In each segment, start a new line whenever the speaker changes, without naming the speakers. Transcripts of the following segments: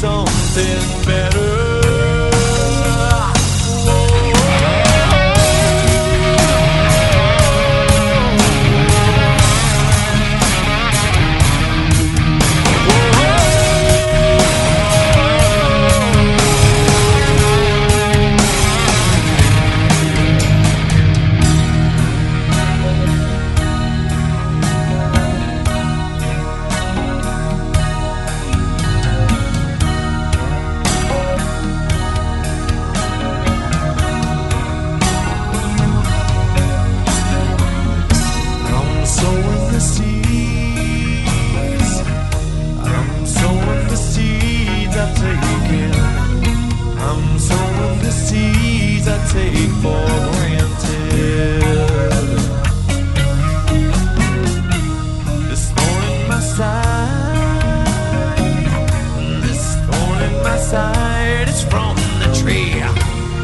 something better. is from the tree.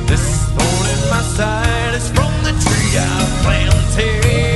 This thorn in my side is from the tree I planted.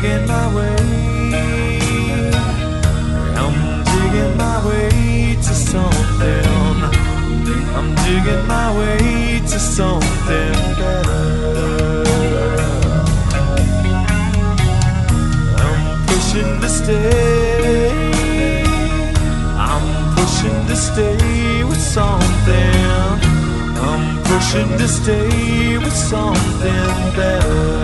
Digging my way. I'm digging my way to something. I'm digging my way to something better. I'm pushing to stay. I'm pushing to stay with something. I'm pushing to stay with something better.